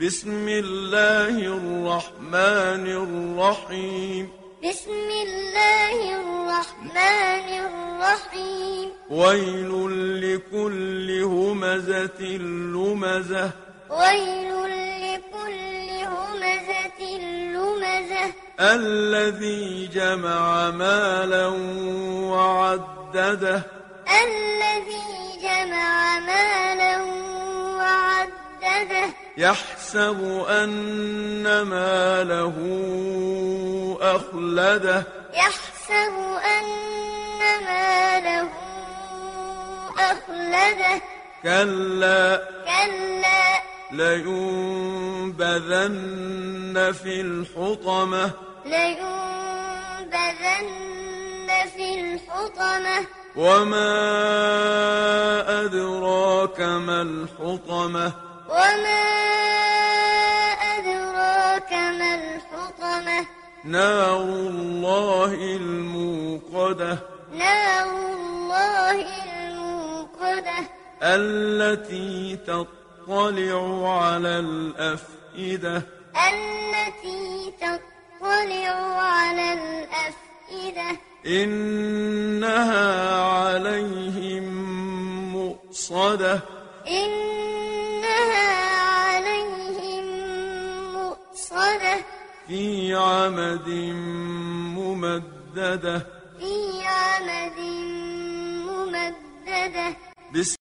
بسم الله الرحمن الرحيم. بسم الله الرحمن الرحيم. ويل لكل همزة لمزة. ويل لكل همزة لمزة. الذي جمع مالا وعدده. الذي وعدده يحسب أن ماله أخلده. يحسب أن ماله أخلده. كلا. كلا. لينبذن في الحطمة. لينبذن في الحطمة. وما أدراك ما الحطمة. وما أدراك ما الحطمة؟ نار الله الموقدة. نار الله الموقدة. التي تطلع على الأفئدة. التي تطلع على الأفئدة. إنها عليهم مؤصدة. إنها في عمد ممددة. في عمد ممددة. بسم